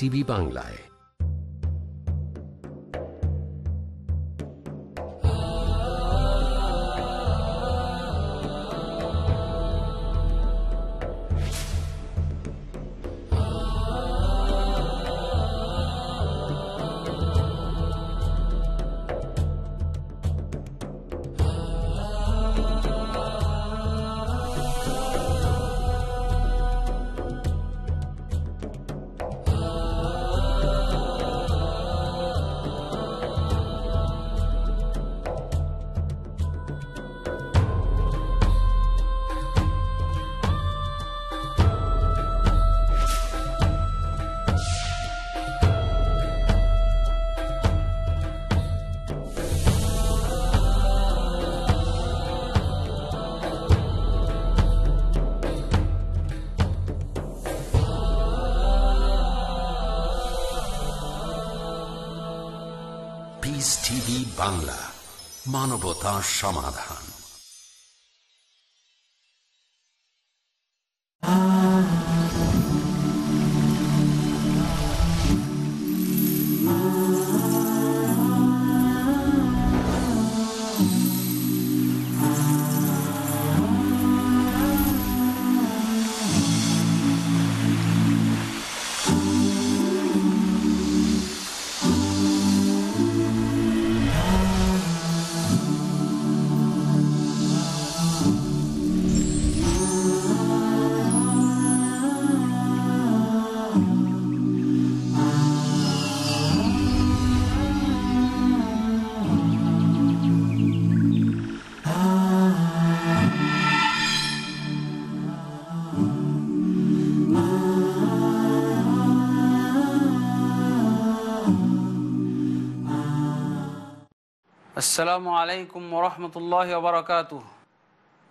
TV বাংলায় বাংলা মানবতা সমাধান আসসালামু আলাইকুম ওরহমতুল্লাহ ওবরাকাত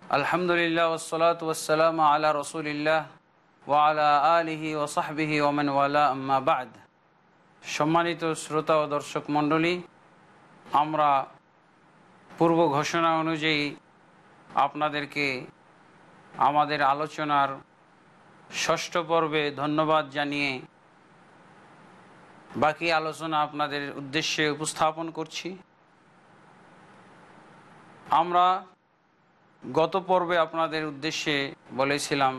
আলহামদুলিল্লাহ ওসলাত ওসালাম আলা রসুলিল্লাহ ওয়ালা আলিহি ওসাহবিহি ওমেন ওয়ালা, আম্মা বাদ। সম্মানিত শ্রোতা ও দর্শক মণ্ডলী, আমরা পূর্ব ঘোষণা অনুযায়ী আপনাদেরকে আমাদের আলোচনার ষষ্ঠ পর্বে ধন্যবাদ জানিয়ে বাকি আলোচনা আপনাদের উদ্দেশ্যে উপস্থাপন করছি। আমরা গত পর্বে আপনাদের উদ্দেশ্যে বলেছিলাম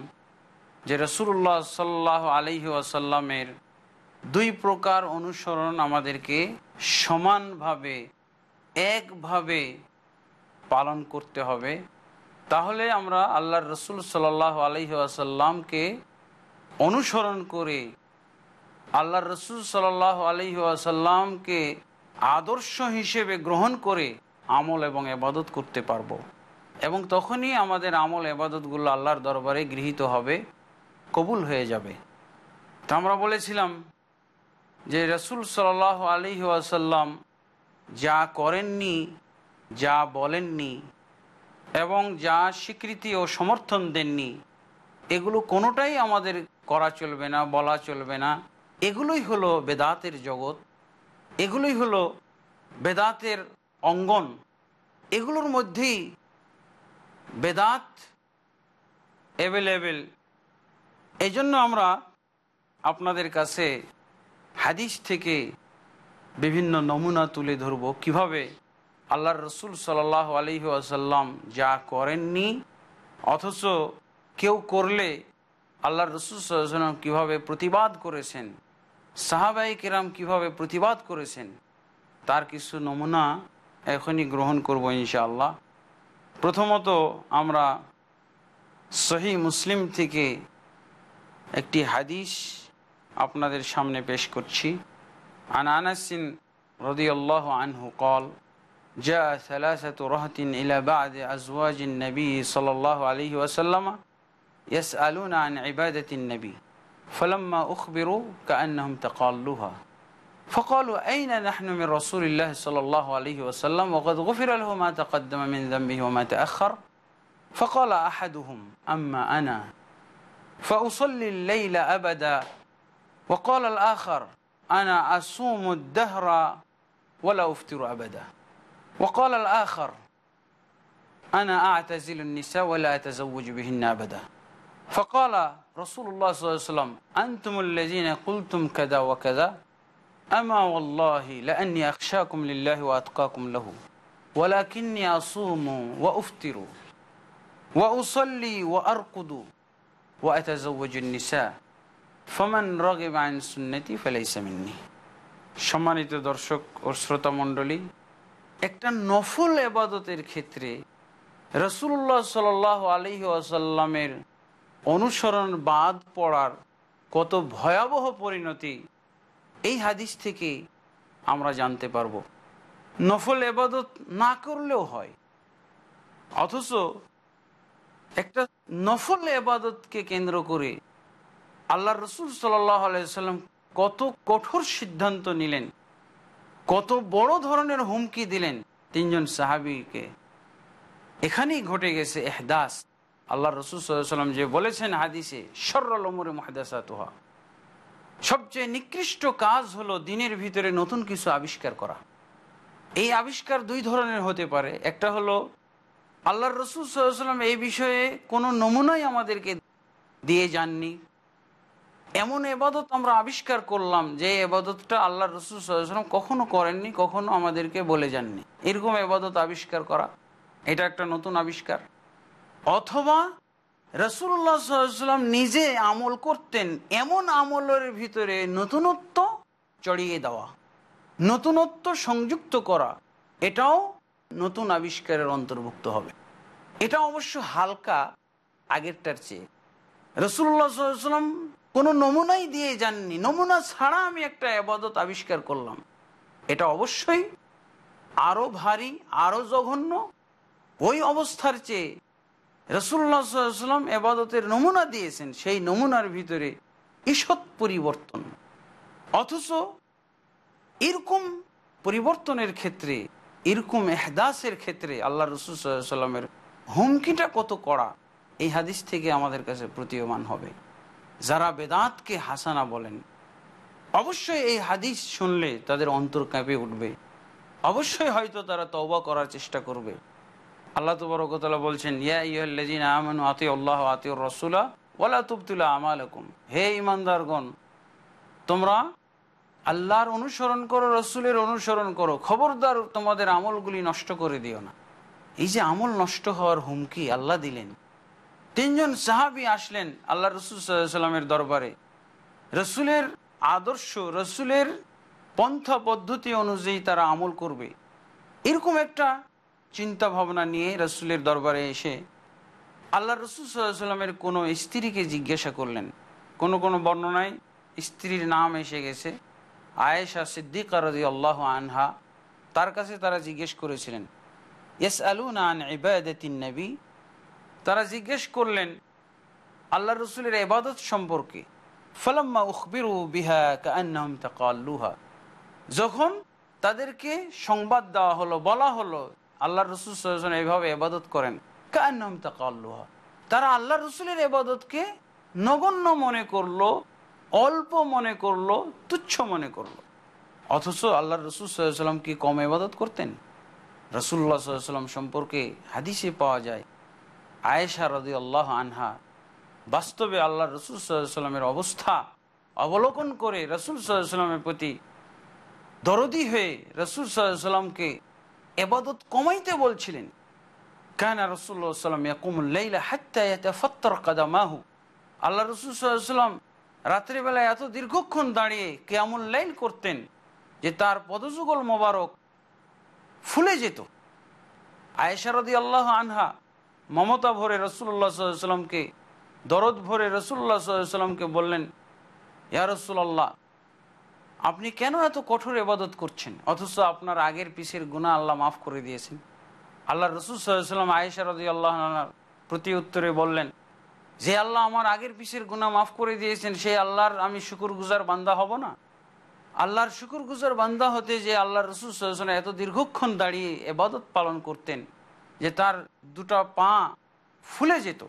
যে রসুল্লাহ সাল্লাহ আলহি আসাল্লামের দুই প্রকার অনুসরণ আমাদেরকে সমানভাবে, একভাবে পালন করতে হবে। তাহলে আমরা আল্লাহর রসুল সাল্লাহ আলহি আসাল্লামকে অনুসরণ করে আল্লাহ রসুল সাল্লাহ আলহি আসাল্লামকে আদর্শ হিসেবে গ্রহণ করে আমল এবং এবাদত করতে পারব। এবং তখনই আমাদের আমল এবাদতগুলো আল্লাহর দরবারে গৃহীত হবে, কবুল হয়ে যাবে। তো আমরা বলেছিলাম যে রসুল সাল আলী আসাল্লাম যা করেননি, যা বলেননি এবং যা স্বীকৃতি ও সমর্থন দেননি, এগুলো কোনোটাই আমাদের করা চলবে না, বলা চলবে না। এগুলোই হলো বেদাতের জগৎ। এগুলোই হলো বেদাতের অঙ্গন, এগুলোর মধ্যেই বেদাত অ্যাভেলেবেল এই জন্য আমরা আপনাদের কাছে হাদিস থেকে বিভিন্ন নমুনা তুলে ধরব। কীভাবে আল্লাহর রসুল সাল আলহি আসাল্লাম যা করেননি, অথচ কেউ করলে আল্লাহর রসুল সাল্লাম কীভাবে প্রতিবাদ করেছেন সাহাবাই কেরাম কীভাবে প্রতিবাদ করেছেন, তার কিছু নমুনা এখনই গ্রহণ করব ইনশাআল্লাহ প্রথমত আমরা সহি মুসলিম থেকে একটি হাদিস আপনাদের সামনে পেশ করছি আন আনাসিন রদিয়াল্লাহ আনহু কল جاء ثلاثة رهط إلى بعد أزواج النبي صلى الله عليه وسلم يسألون عن عبادة النبي فلما أخبروا كأنهم تقالوها فقالوا أين نحن من رسول الله صلى الله عليه وسلم وقد غفر له ما تقدم من ذنبه وما تأخر؟ فقال أحدهم أما أنا فأصلي الليل أبدا. وقال الآخر أنا أصوم الدهر ولا أفطر أبدا. وقال الآخر أنا أعتزل النساء ولا أتزوج بهن أبدا. فقال رسول الله صلى الله عليه وسلم أنتم الذين قلتم كذا وكذا؟ আমা ওয়া উফতিরু ওয়া আরকুদু সম্মানিত দর্শক ও শ্রোতা মণ্ডলী, একটা নফল এবাদতের ক্ষেত্রে রসুল্লাহ সাল আলহি আসাল্লামের অনুসরণ বাদ পড়ার কত ভয়াবহ পরিণতি এই হাদিস থেকে আমরা জানতে পারব, নফল এবাদত না করলেও হয়। অথচ একটা নফল এবাদতকে কেন্দ্র করে আল্লাহ রসুল সাল্লাহ আলাইসাল্লাম কত কঠোর সিদ্ধান্ত নিলেন, কত বড় ধরনের হুমকি দিলেন তিনজন সাহাবিকে। এখানেই ঘটে গেছে এহদাস। আল্লাহ রসুল সাল্লাম যে বলেছেন হাদিসে সর্রলমরে মহাদাসাতুহা। সবচেয়ে নিকৃষ্ট কাজ হলো দিনের ভিতরে নতুন কিছু আবিষ্কার করা। এই আবিষ্কার দুই ধরনের হতে পারে। একটা হলো আল্লাহর রসুল সাল্লাম এই বিষয়ে কোনো নমুনাই আমাদেরকে দিয়ে যাননি। এমন এবাদত আমরা আবিষ্কার করলাম যে এবাদতটা আল্লাহ রসুল সাল্লাম কখনো করেননি, কখনো আমাদেরকে বলে যাননি। এরকম এবাদত আবিষ্কার করা, এটা একটা নতুন আবিষ্কার। অথবা রসুল্লাহ সাল্লাম নিজে আমল করতেন, এমন আমলের ভিতরে নতুনত্ব চড়িয়ে দেওয়া, নতুনত্ব সংযুক্ত করা, এটাও নতুন আবিষ্কারের অন্তর্ভুক্ত হবে। এটা অবশ্য হালকা আগেরটার চেয়ে। রসুল্লাহ সাল্লাম কোনো নমুনাই দিয়ে যাননি, নমুনা ছাড়া আমি একটা আবাদত আবিষ্কার করলাম। এটা অবশ্যই আরও ভারী, আরও জঘন্য ওই অবস্থার চেয়ে রসুল্লাহ সাল্লাম এবাদতের নমুনা দিয়েছেন, সেই নমুনার ভিতরে ঈষৎ পরিবর্তন। অথচ এরকম পরিবর্তনের ক্ষেত্রে, এরকম এহদাসের ক্ষেত্রে আল্লাহ রসুল সাল্লামের হুমকিটা কত কড়া, এই হাদিস থেকে আমাদের কাছে প্রতীয়মান হবে। যারা বেদাতকে হাসানা বলেন, অবশ্যই এই হাদিস শুনলে তাদের অন্তর কাঁপে উঠবে। অবশ্যই হয়তো তারা তওবা করার চেষ্টা করবে। আল্লাহ তবরকতলা বলছেন, ইয়া ইহল্লাজিন আমানু আতি আল্লাহ ওলা হে ইমানদারগণ তোমরা আল্লাহর অনুসরণ করো, রসুলের অনুসরণ করো। খবরদার তোমাদের আমলগুলি নষ্ট করে দিও না। এই যে আমল নষ্ট হওয়ার হুমকি আল্লাহ দিলেন। তিনজন সাহাবি আসলেন আল্লাহ রসুল সাল্লামের দরবারে। রসুলের আদর্শ, রসুলের পন্থা পদ্ধতি অনুযায়ী তারা আমল করবে। এরকম একটা চিন্তা ভাবনা নিয়ে রসুলের দরবারে এসে আল্লাহ রসুল সাল্লামের কোনো স্ত্রীকে জিজ্ঞাসা করলেন। কোনো কোনো বর্ণনায় স্ত্রীর নাম এসে গেছে। আয়েশা সিদ্দিক রাজি আল্লাহ আনহা তার কাছে তারা জিজ্ঞেস করেছিলেন এস আলুন আন ইবায়দিন নবী? তারা জিজ্ঞেস করলেন আল্লাহ রসুলের এবাদত সম্পর্কে? ফলাম্মা উখবিরু বিহা কান্নাহম যখন তাদেরকে সংবাদ দেওয়া হলো, বলা হলো আল্লাহ রসুল সাল্লাম এইভাবে এবাদত করেন। তাকাল্লুহা। তারা আল্লাহ রসুলের এবাদতকে নগণ্য মনে করল, অল্প মনে করল, তুচ্ছ মনে করল। অথচ আল্লাহ রসুল সাল্লাম কি কম এবাদত করতেন? রসুল্লাহ সাল্লাম সম্পর্কে হাদিসে পাওয়া যায়, আয়েশা রদি আল্লাহ আনহা বাস্তবে আল্লাহ রসুল সাল্লামের অবস্থা অবলোকন করে রসুল সাল্লামের প্রতি দরদি হয়ে রসুল সাল্লামকে এবাদত কমাইতে বলছিলেন। কেন রসুল্লাহ সাল্লাম আল্লাহ রসুল সাল্লাম রাত্রিবেলায় এত দীর্ঘক্ষণ দাঁড়িয়ে কেয়ামুল লাইল করতেন যে তার পদযুগল মোবারক ফুলে যেত। আয়েশারদি আল্লাহ আনহা মমতা ভরে রসুল্লাহ সাল্লামকে দরদ ভরে রসুল্লাহ সাল্লামকে বললেন, ইয়া রসুল্লাহ আপনি কেন এত কঠোর এবাদত করছেন? অথচ আপনার আগের পিসের গুণা আল্লাহ মাফ করে দিয়েছেন। আল্লাহ রসুল সাল্লাম আয়েশা রদি আল্লাহ প্রতি উত্তরে বললেন, যে আল্লাহ আমার আগের পিসের গুণা মাফ করে দিয়েছেন, সেই আল্লাহর আমি শুকুর গুজার বান্দা হব না। আল্লাহর শুকুর গুজার বান্দা হতে যে আল্লাহ রসুল সাল্লাম এত দীর্ঘক্ষণ দাঁড়িয়ে এবাদত পালন করতেন, যে তার দুটা পা ফুলে যেত।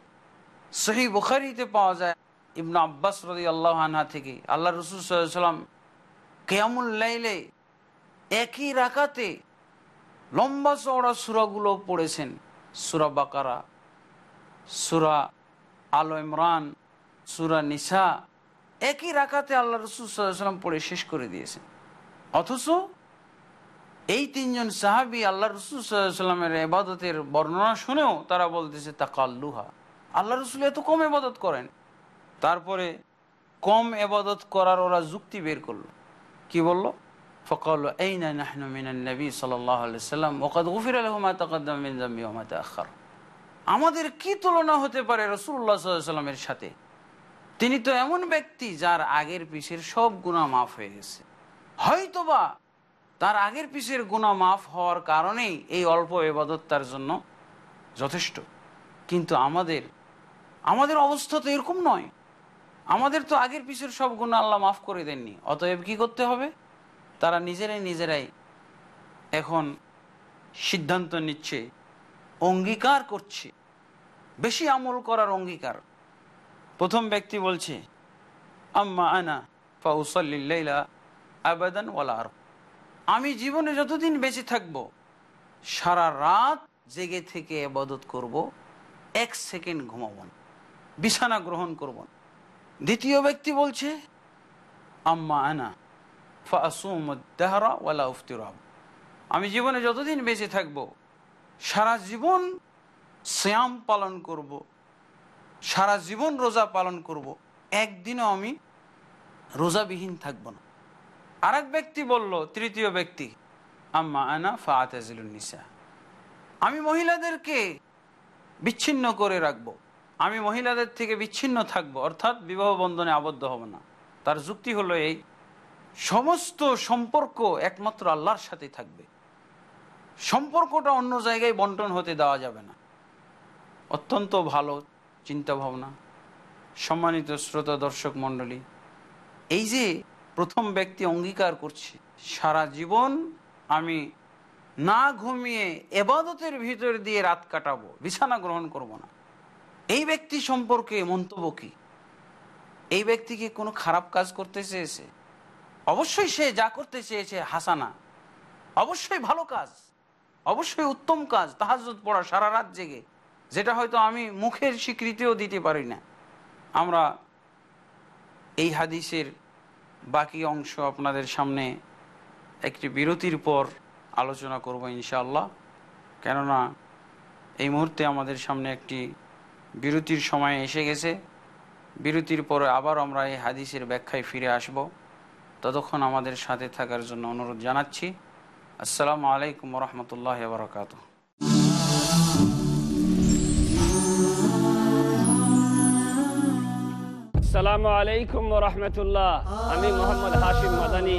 সহি বুখারিতে পাওয়া যায়, ইবনা আব্বাস রদি আল্লাহ আনহা থেকে আল্লাহ রসুল সাল্লাম কেয়ামুল লাইলে একই রাকাতে লম্বা চওড়া সুরাগুলো পড়েছেন। সুরা বাকারা, সুরা আলো ইমরান, সুরা নিসা, একই রাকাতে আল্লাহ রসুল সাল্লাম পড়ে শেষ করে দিয়েছেন। অথচ এই তিনজন সাহাবি আল্লাহ রসুল সাল্লামের এবাদতের বর্ণনা শুনেও তারা বলতেছে, তাকাল্লুহা। আল্লাহ রসুল এত কম এবাদত করেন। তারপরে কম এবাদত করার ওরা যুক্তি বের করল। কি বলল? ফকল এই না সাল্লাম, ওকাদ গফির আলহমা তাকাদ্দাম মিন জাম্বি ওমা আমাদের কি তুলনা হতে পারে রসুল্লাহ সাল্লামের সাথে? তিনি তো এমন ব্যক্তি যার আগের পিছের সব গুণা মাফ হয়ে গেছে। হয়তোবা তার আগের পিছের গুণা মাফ হওয়ার কারণেই এই অল্প এবাদত তার জন্য যথেষ্ট। কিন্তু আমাদের আমাদের অবস্থা তো এরকম নয়। আমাদের তো আগের পিছের সব গুণা আল্লাহ মাফ করে দেননি। অতএব কি করতে হবে? তারা নিজেরাই নিজেরাই এখন সিদ্ধান্ত নিচ্ছে, অঙ্গীকার করছে। বেশি আমল করার অঙ্গীকার। প্রথম ব্যক্তি বলছে, আম্মা আনা ফাউসাল্লিল্লাইলা আবাদান ওয়ালার আমি জীবনে যতদিন বেঁচে থাকব, সারা রাত জেগে থেকে আবাদত করব, এক সেকেন্ড ঘুমাব না, বিছানা গ্রহণ করব না। দ্বিতীয় ব্যক্তি বলছে, আম্মা আমি জীবনে যতদিন বেঁচে থাকব, সারা জীবন শ্যাম পালন করব। সারা জীবন রোজা পালন করব। একদিনও আমি রোজাবিহীন থাকব না আর ব্যক্তি বলল, তৃতীয় ব্যক্তি, আম্মা আনা ফাতেজুলনিসা আমি মহিলাদেরকে বিচ্ছিন্ন করে রাখব। আমি মহিলাদের থেকে বিচ্ছিন্ন থাকব, অর্থাৎ বিবাহ বন্ধনে আবদ্ধ হব না। তার যুক্তি হলো এই, সমস্ত সম্পর্ক একমাত্র আল্লাহর সাথে থাকবে। সম্পর্কটা অন্য জায়গায় বন্টন হতে দেওয়া যাবে না। অত্যন্ত ভালো চিন্তা ভাবনা, সম্মানিত শ্রোতা দর্শক মণ্ডলী, এই যে প্রথম ব্যক্তি অঙ্গীকার করছে, সারা জীবন আমি না ঘুমিয়ে এবাদতের ভিতর দিয়ে রাত কাটাবো, বিছানা গ্রহণ করব না। এই ব্যক্তি সম্পর্কে মন্তব্য কি? এই ব্যক্তিকে কোনো খারাপ কাজ করতে চেয়েছে? অবশ্যই সে যা করতে চেয়েছে হাসানা। অবশ্যই ভালো কাজ। অবশ্যই উত্তম কাজ তাহাজুদ পড়া সারা রাত জেগে। যেটা হয়তো আমি মুখের স্বীকৃতিও দিতে পারি না। আমরা এই হাদিসের বাকি অংশ আপনাদের সামনে একটি বিরতির পর আলোচনা করব ইনশাআল্লাহ। কেননা এই মুহূর্তে আমাদের সামনে একটি বিরতির সময় এসে গেছে। বিরতির পরে আবার আমরা এই হাদিসের ব্যাখ্যায় ফিরে আসব। ততক্ষণ আমাদের সাথে থাকার জন্য অনুরোধ জানাচ্ছি। আসসালামু আলাইকুম রহমতুল্লাহ বরকাত আসসালামু আলাইকুম রহমতুল্লাহ আমি মোহাম্মদ হাশিম মাদানি।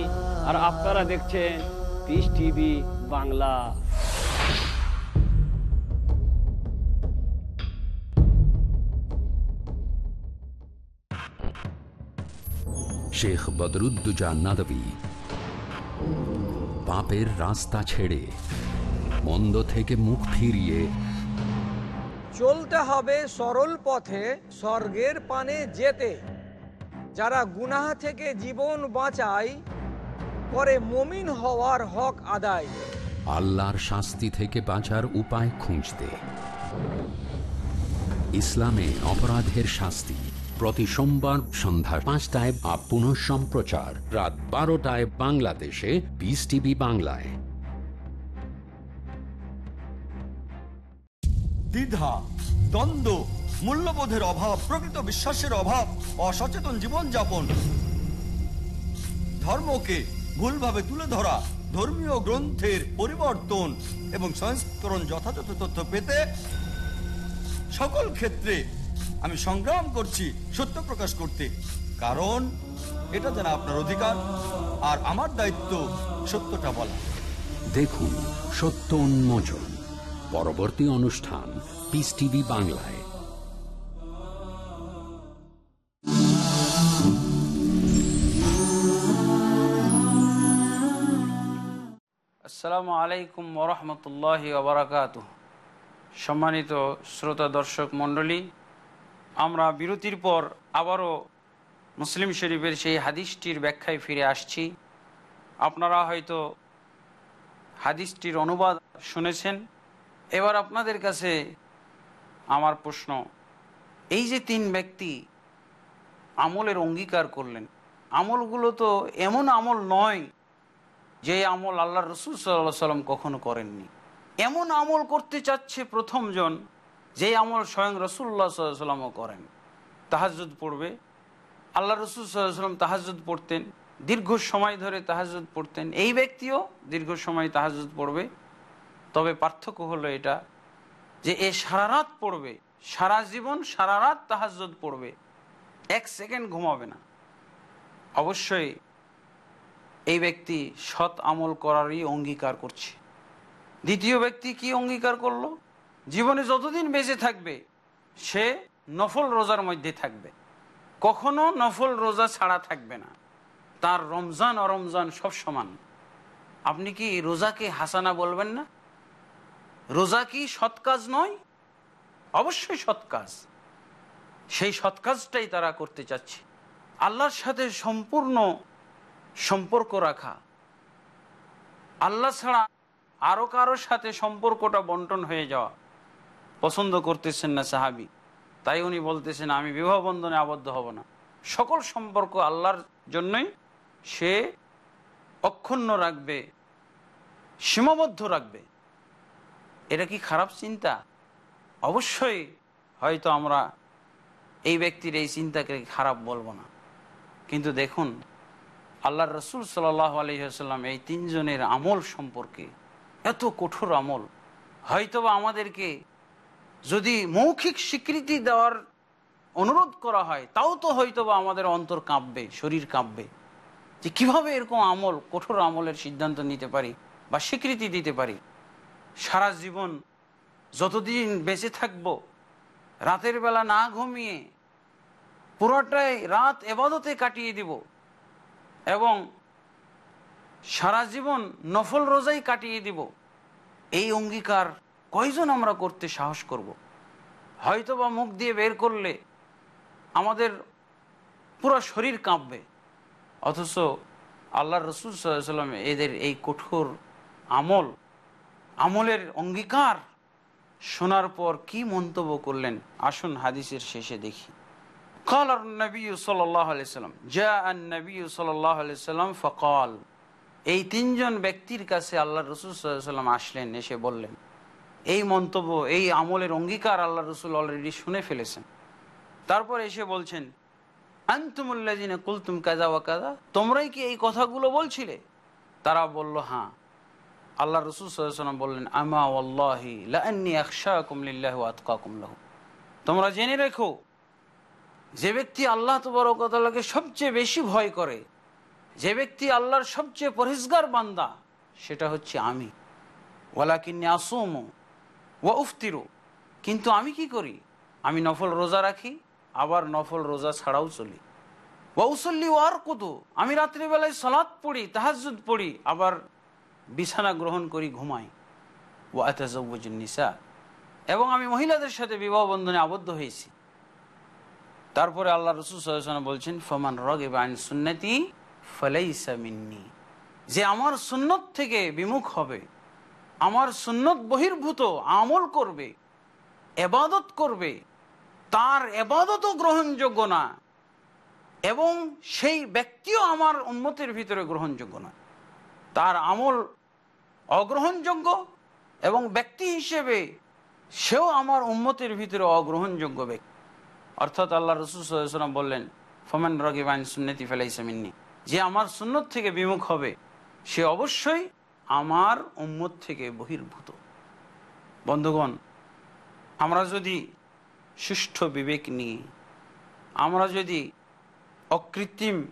আর আপনারা দেখছেন পিস টিভি বাংলা। শেখ বদরুদ্দুজা নাদবী। পাপের রাস্তা ছেড়ে মন্দ থেকে মুখ ফিরিয়ে। চলতে হবে সরল পথে স্বর্গের পানে যেতে। যারা গুনাহ থেকে জীবন বাঁচায় করে মমিন হওয়ার হক আদায়। আল্লাহর শাস্তি থেকে বাঁচার উপায় খুঁজতে। ইসলামে অপরাধের শাস্তি। প্রতি সোমবার সন্ধ্যা পাঁচটায় আপ পুনঃ সম্প্রচার। রাত বারোটায় বাংলাদেশে বিস টিভি বাংলায়। দ্বিধা, দ্বন্দ্ব, মূল্যবোধের অভাব, প্রকৃত বিশ্বাসের অভাব, অসচেতন জীবনযাপন। ধর্মকে ভুলভাবে তুলে ধরা, ধর্মীয় গ্রন্থের পরিবর্তন এবং সংস্করণ যথাযথ তথ্য পেতে সকল ক্ষেত্রে আমি সংগ্রাম করছি সত্য প্রকাশ করতে। কারণ এটা যেন আপনার অধিকার আর আমার দায়িত্ব সত্যটা বলা। দেখুন সত্য উন্মোচন পরবর্তী অনুষ্ঠান পিস টিভি বাংলায়। আসসালামু আলাইকুম ওরহমতুল্লাহ ওবরাকাত সম্মানিত শ্রোতা দর্শক মণ্ডলী আমরা বিরতির পর আবারও মুসলিম শরীফের সেই হাদিসটির ব্যাখ্যায় ফিরে আসছি। আপনারা হয়তো হাদিসটির অনুবাদ শুনেছেন। এবার আপনাদের কাছে আমার প্রশ্ন, এই যে তিন ব্যক্তি আমলের অঙ্গীকার করলেন, আমলগুলো তো এমন আমল নয় যে আমল আল্লাহ রসুল সাল্লাহ সাল্লাম কখনো করেননি। এমন আমল করতে চাচ্ছে প্রথমজন যে আমল স্বয়ং রসুল্লাহ সাল্লামও করেন। তাহাজুদ পড়বে। আল্লাহ রসুল সাল্লাম তাহাজুদ পড়তেন। দীর্ঘ সময় ধরে তাহাজুদ পড়তেন। এই ব্যক্তিও দীর্ঘ সময় তাহাজুদ পড়বে। তবে পার্থক্য হলো এটা যে এ সারা রাত পড়বে। সারা জীবন, সারা রাত তাহাজুদ পড়বে। এক সেকেন্ড ঘুমাবে না। অবশ্যই এই ব্যক্তি সৎ আমল করারই অঙ্গীকার করছে। দ্বিতীয় ব্যক্তি কি অঙ্গীকার করল? জীবনে যতদিন বেঁচে থাকবে, সে নফল রোজার মধ্যে থাকবে। কখনো নফল রোজা ছাড়া থাকবে না। তার রমজান অরমজান সব সমান। আপনি কি রোজাকে হাসানা বলবেন না? রোজা কি সৎ কাজ নয়? অবশ্যই সৎ কাজ। সেই সৎ কাজটাই তারা করতে চাচ্ছে। আল্লাহর সাথে সম্পূর্ণ সম্পর্ক রাখা। আল্লাহ ছাড়া আরও কারোর সাথে সম্পর্কটা বন্টন হয়ে যাওয়া। পছন্দ করতেছেন না সাহাবি, তাই উনি বলতেছেন, আমি বিবাহ বন্ধনে আবদ্ধ হব না। সকল সম্পর্ক আল্লাহর জন্যই সে অক্ষুণ্ণ রাখবে, সীমাবদ্ধ রাখবে। এটা কি খারাপ চিন্তা? অবশ্যই হয়তো আমরা এই ব্যক্তির এই চিন্তাকে খারাপ বলব না। কিন্তু দেখুন আল্লাহ রসুল সাল্লাহ আলহিহাল্লাম এই তিনজনের আমল সম্পর্কে এত কঠোর আমল, হয়তোবা আমাদেরকে যদি মৌখিক স্বীকৃতি দেওয়ার অনুরোধ করা হয়, তাও তো হয়তো বা আমাদের অন্তর কাঁপবে, শরীর কাঁপবে। যে কীভাবে এরকম আমল, কঠোর আমলের সিদ্ধান্ত নিতে পারি বা স্বীকৃতি দিতে পারি? সারা জীবন যতদিন বেঁচে থাকব, রাতের বেলা না ঘুমিয়ে পুরোটাই রাত এবাদতে কাটিয়ে দিব এবং সারা জীবন নফল রোজাই কাটিয়ে দিব, এই অঙ্গীকার কয়জন আমরা করতে সাহস করব। হয়তো বা মুখ দিয়ে বের করলে আমাদের পুরো শরীর কাঁপবে অথচ আল্লাহ রসুল সাল্লাম এদের এই কঠোর আমল আমলের অঙ্গীকার শোনার পর কি মন্তব্য করলেন আসুন হাদিসের শেষে দেখি قال النبي صلى الله عليه وسلم جاء النبي صلى الله عليه وسلم فقال এই তিনজন ব্যক্তির কাছে আল্লাহ রসুল সাল্লাম আসলেন এসে বললেন এই মন্তব্য, এই আমলের অঙ্গীকার আল্লাহ রসুল অলরেডি শুনে ফেলেছেন। তারপর এসে বলছেন আন্তুমুল্লাজিনে কুলতুম কাজা ওয়া কাজা তোমরাই কি এই কথাগুলো বলছিলে? তারা বলল হ্যাঁ। আল্লাহ রসুল সাল্লাম বললেন, আমা কুমলিল্লাহ তোমরা জেনে রেখো, যে ব্যক্তি আল্লাহ তবরকতালাকে সবচেয়ে বেশি ভয় করে, যে ব্যক্তি আল্লাহর সবচেয়ে পরিষ্কার বান্দা, সেটা হচ্ছে আমি। ওয়ালাকিন্নি আসুম ওয়া উফতিরু কিন্তু আমি কি করি? আমি নফল রোজা রাখি, আবার নফল রোজা ছাড়াও চলি। ওয়াউসল্লি ওয়ার কুতু আমি রাত্রিবেলায় সলাৎ পড়ি তাহাজুদ পড়ি, আবার বিছানা গ্রহণ করি, ঘুমাই। ওয়াতাজনিসা এবং আমি মহিলাদের সাথে বিবাহ বন্ধনে আবদ্ধ হয়েছি। তারপরে আল্লাহ রসুল সাল্লাম বলছেন, ফমান রগ বাইন সুন্নতি, ফলাইসা মিন্নি। যে আমার সুন্নত থেকে বিমুখ হবে আমার সুন্নত বহির্ভূত, আমল করবে, এবাদত করবে, তার এবাদতও গ্রহণযোগ্য না, এবং সেই ব্যক্তিও আমার উন্মতের ভিতরে গ্রহণযোগ্য না। তার আমল অগ্রহণযোগ্য এবং ব্যক্তি হিসেবে সেও আমার উন্মতের ভিতরে অগ্রহণযোগ্য ব্যক্তি। অর্থাৎ আল্লাহ রসুলাম বললেন, ফমান রগিবাইন সুন্নতি ফেলাইসামিন্নি যে আমার সুন্নত থেকে বিমুখ হবে, সে অবশ্যই আমার উম্মত থেকে বহির্ভূত। বন্ধুগণ, আমরা যদি সুষ্ঠু বিবেক নিয়ে, আমরা যদি অকৃত্রিম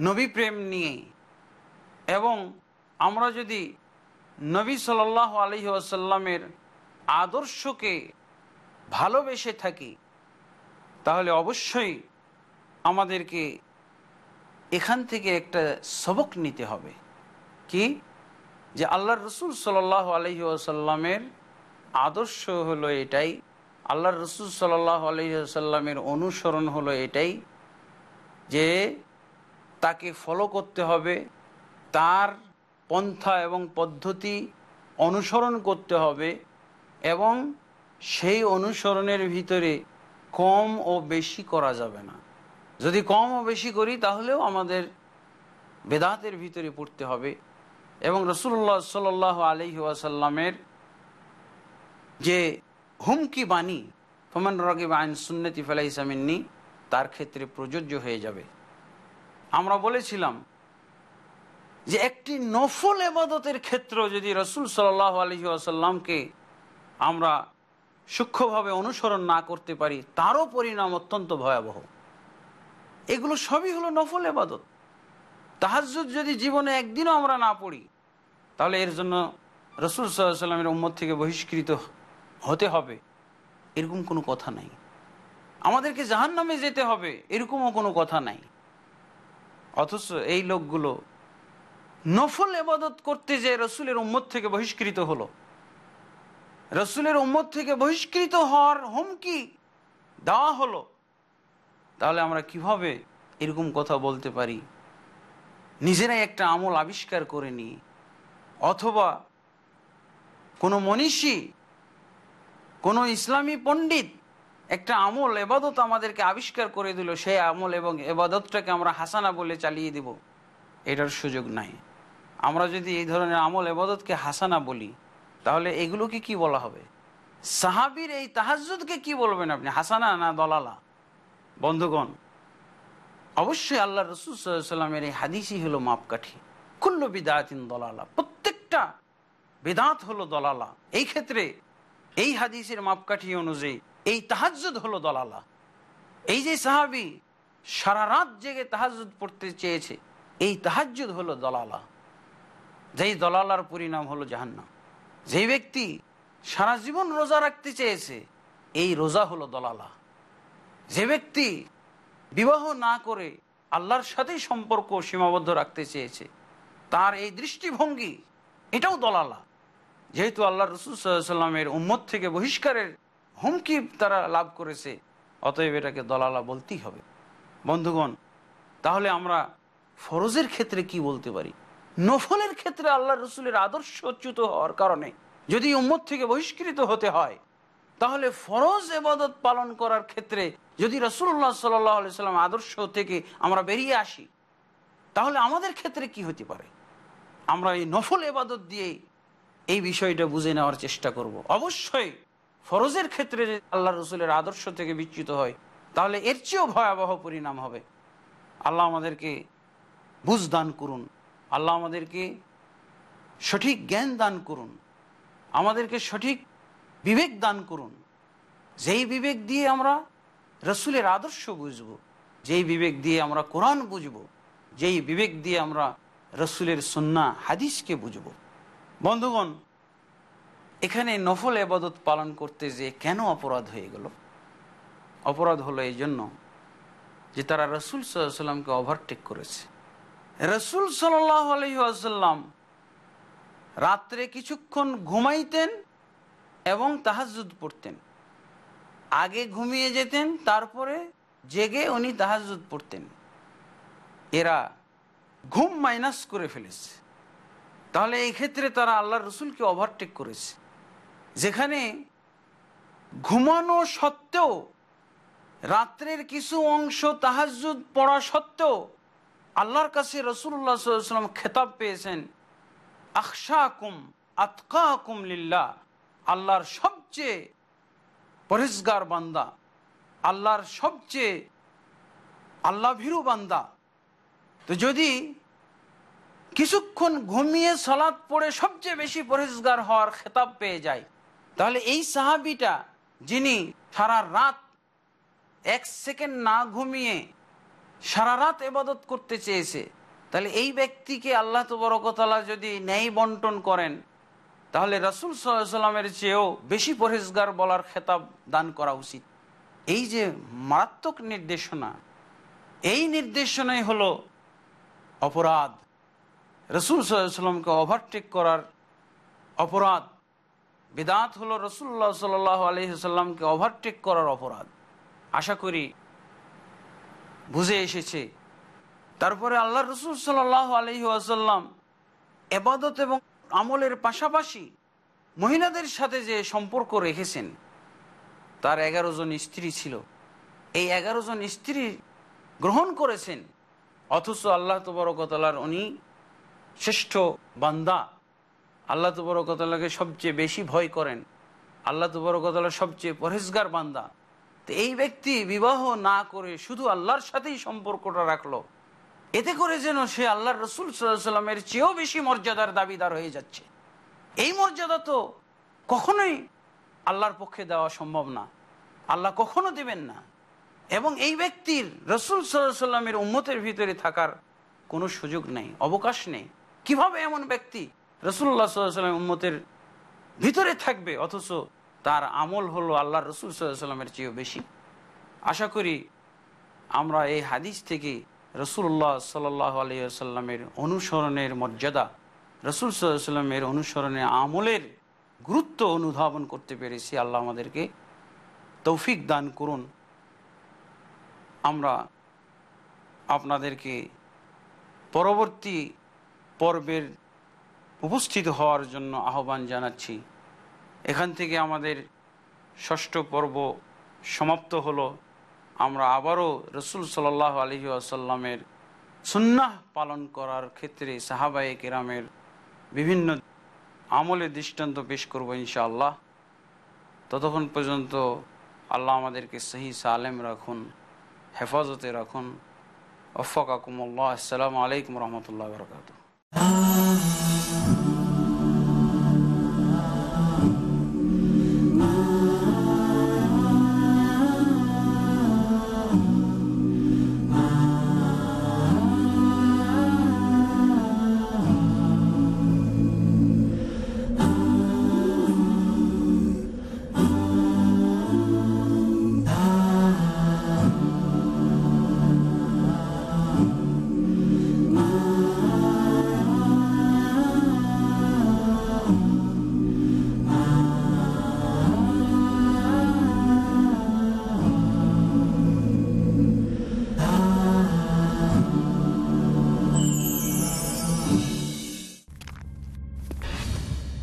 নবী প্রেম নিয়ে, এবং আমরা যদি নবী সাল আলহি আসাল্লামের আদর্শকে ভালোবেসে থাকি, তাহলে অবশ্যই আমাদেরকে এখান থেকে একটা সবক নিতে হবে। কি? যে আল্লাহ রসুল সাল আলহি আসাল্লামের আদর্শ হলো এটাই আল্লাহ রসুল সাল আলহি আসাল্লামের অনুসরণ হলো এটাই যে তাকে ফলো করতে হবে, তার পন্থা এবং পদ্ধতি অনুসরণ করতে হবে এবং সেই অনুসরণের ভিতরে কম ও বেশি করা যাবে না। যদি কম ও বেশি করি তাহলেও আমাদের বেদাতের ভিতরে পড়তে হবে। এবং রসুল্লাহ সাল আলহি ওয়াসাল্লামের যে হুমকি বাণী, ফমান রগিব আইন সুন্নতি ফেলাইসামিন্নি তার ক্ষেত্রে প্রযোজ্য হয়ে যাবে। আমরা বলেছিলাম যে একটি নফল এবাদতের ক্ষেত্র যদি রসুল সাল্লাহ আলহি আসাল্লামকে আমরা সূক্ষ্মভাবে অনুসরণ না করতে পারি, তারও পরিণাম অত্যন্ত ভয়াবহ। এগুলো সবই হলো নফল এবাদত। তাহাজুদ যদি জীবনে একদিনও আমরা না পড়ি তাহলে এর জন্য রসুল সাল্লামের উম্মত থেকে বহিষ্কৃত হতে হবে। এরকম কোনো কথা নাই। আমাদেরকে জাহান নামে যেতে হবে, এরকমও কোনো কথা নাই। অথচ এই লোকগুলো নফল এবাদত করতে যে রসুলের উম্মত থেকে বহিষ্কৃত হলো। রসুলের উম্মত থেকে বহিষ্কৃত হওয়ার হুমকি দেওয়া হলো। তাহলে আমরা কীভাবে এরকম কথা বলতে পারি? নিজেরাই একটা আমল আবিষ্কার করে নিই। অথবা কোনো মনীষী, কোনো ইসলামী পণ্ডিত একটা আমল, এবাদত আমাদেরকে আবিষ্কার করে দিল, সেই আমল এবং এবাদতটাকে আমরা হাসানা বলে চালিয়ে দিব। এটার সুযোগ নাই। আমরা যদি এই ধরনের আমল, এবাদতকে হাসানা বলি, তাহলে এগুলোকে কি বলা হবে? সাহাবির এই তাহাজুদকে কি বলবেন আপনি? হাসানা না দলালা? বন্ধুগণ, অবশ্যই আল্লাহ রসুল সাল্লামের এই হাদিসই হলো মাপকাঠি। কুল্ল বিদায়াতিন দলালা। প্রত্যেকটা বেদাত হলো দলালা। এই ক্ষেত্রে এই হাদিসের মাপকাঠি অনুযায়ী এই তাহাজুদ হলো দলালা। এই যে সাহাবি সারা রাত জেগে তাহাজুদ পড়তে চেয়েছে, এই তাহাজুদ হলো দলালা। যেই দলালার পরিণাম হলো জাহান্নাম। যেই ব্যক্তি সারা জীবন রোজা রাখতে চেয়েছে, এই রোজা হলো দলালা। যে ব্যক্তি বিবাহ না করে আল্লাহর সাথেই সম্পর্ক সীমাবদ্ধ রাখতে চেয়েছে, তার এই দৃষ্টিভঙ্গি এটাও দলালা। যেহেতু আল্লাহ রসুল সাল্লামের উম্মত থেকে বহিষ্কারের হুমকি তারা লাভ করেছে, অতএব এটাকে দলালা বলতেই হবে। বন্ধুগণ, তাহলে আমরা ফরজের ক্ষেত্রে কি বলতে পারি? নফলের ক্ষেত্রে আল্লাহ রসুলের আদর্শচ্যুত হওয়ার কারণে যদি উম্মত থেকে বহিষ্কৃত হতে হয়, তাহলে ফরজ এবাদত পালন করার ক্ষেত্রে যদি রসুল্লাহ সাল্লাহ সাল্লাম আদর্শ থেকে আমরা বেরিয়ে আসি, তাহলে আমাদের ক্ষেত্রে কি হতে পারে? আমরা এই নফল এবাদত দিয়ে এই বিষয়টা বুঝে নেওয়ার চেষ্টা করব। অবশ্যই ফরজের ক্ষেত্রে আল্লাহ রসুলের আদর্শ থেকে বিচ্যুত হয়, তাহলে এর চেয়েও ভয়াবহ পরিণাম হবে। আল্লাহ আমাদেরকে বুঝ দান করুন। আল্লাহ আমাদেরকে সঠিক জ্ঞান দান করুন। আমাদেরকে সঠিক বিবেক দান করুন। যেই বিবেক দিয়ে আমরা রসুলের আদর্শ বুঝব, যেই বিবেক দিয়ে আমরা কোরআন বুঝব, যেই বিবেক দিয়ে আমরা রসুলের সন্না হাদিসকে বুঝব। বন্ধুগণ, এখানে নফল এবাদত পালন করতে যে কেন অপরাধ হয়ে গেল? অপরাধ হলো এই জন্য যে তারা রসুল সাল্লামকে ওভারটেক করেছে। রসুল সাল্লাহ রাত্রে কিছুক্ষণ ঘুমাইতেন এবং তাহাজুদ পড়তেন। আগে ঘুমিয়ে যেতেন, তারপরে জেগে উনি তাহাজুদ পড়তেন। এরা ঘুম মাইনাস করে ফেলেছে। তাহলে এই ক্ষেত্রে তারা আল্লাহ রসুলকে ওভারটেক করেছে। যেখানে ঘুমানো সত্ত্বেও, রাত্রের কিছু অংশ তাহাজুদ পড়া সত্ত্বেও আল্লাহর কাছে রসুল্লাহ সাল্লাম খেতাব পেয়েছেন আকশা কুম আতকা কুম লিল্লা আল্লাহর সবচেয়ে পরিষ্কার বান্দা, আল্লাহর সবচেয়ে আল্লাহ ভীরু বান্দা। তো যদি কিছুক্ষণ ঘুমিয়ে সলাৎ পড়ে সবচেয়ে বেশি পরিষ্কার হওয়ার খেতাব পেয়ে যায়, তাহলে এই সাহাবিটা যিনি সারা রাত এক সেকেন্ড না ঘুমিয়ে সারা রাত এবাদত করতে চেয়েছে, তাহলে এই ব্যক্তিকে আল্লাহ তবরকতলা যদি ন্যায় বন্টন করেন, তাহলে রসুল সাল্লামের চেয়েও বেশি পরেজগার বলার খেতাব দান করা উচিত। এই যে মারাত্মক নির্দেশনা, এই নির্দেশনাই হলো অপরাধ। রসুল সাল্লামকে ওভারটেক করার অপরাধ। বেদাত হলো রসুল্লাহ সাল আলহিসাল্লামকে ওভারটেক করার অপরাধ। আশা করি বুঝে এসেছে। তারপরে আল্লাহ রসুল সাল আলহি আসাল্লাম এবাদত এবং আমলের পাশাপাশি মহিলাদের সাথে যে সম্পর্ক রেখেছেন, তার এগারো জন স্ত্রী ছিল। এই এগারো জন স্ত্রী গ্রহণ করেছেন। অথচ আল্লাহ তবরকতলার উনি শ্রেষ্ঠ বান্দা। আল্লাহ তবরকতলাকে সবচেয়ে বেশি ভয় করেন। আল্লাহ তবরকতলার সবচেয়ে পরেজগার বান্দা। তো এই ব্যক্তি বিবাহ না করে শুধু আল্লাহর সাথেই সম্পর্কটা রাখল। এতে করে যেন সে আল্লাহর রসুল সাল্লামের চেয়েও বেশি মর্যাদার দাবিদার হয়ে যাচ্ছে। এই মর্যাদা তো কখনোই আল্লাহর পক্ষে দেওয়া সম্ভব না। আল্লাহ কখনো দেবেন না। এবং এই ব্যক্তির রসুল সাল্লামের উম্মতের ভিতরে থাকার কোনো সুযোগ নেই, অবকাশ নেই। কীভাবে এমন ব্যক্তি রসুল্লাহ সাল্লামের উম্মতের ভিতরে থাকবে? অথচ তার আমল হলো আল্লাহ রসুল সাল্লামের চেয়েও বেশি। আশা করি আমরা এই হাদিস থেকে রসুল্লাহ সাল্লাহ আলিয়াল্লামের অনুসরণের মর্যাদা, রসুল সাল্লামের অনুসরণের আমলের গুরুত্ব অনুধাবন করতে পেরেছি। আল্লাহ আমাদেরকে তৌফিক দান করুন। আমরা আপনাদেরকে পরবর্তী পর্বের উপস্থিত হওয়ার জন্য আহ্বান জানাচ্ছি। এখান থেকে আমাদের ষষ্ঠ পর্ব সমাপ্ত হলো। আমরা আবারও রসুল সাল্লাহ আলহি আসাল্লামের সুন্নাহ পালন করার ক্ষেত্রে সাহাবায়ে কেরামের বিভিন্ন আমলে দৃষ্টান্ত পেশ করব ইনশাআল্লাহ। ততক্ষণ পর্যন্ত আল্লাহ আমাদেরকে সহি সালেম রাখুন। হেফাজতে রাখুন অফাকাকুমুল্লাহ আসসালামু আলাইকুম রহমতুল্লাহ বরকাত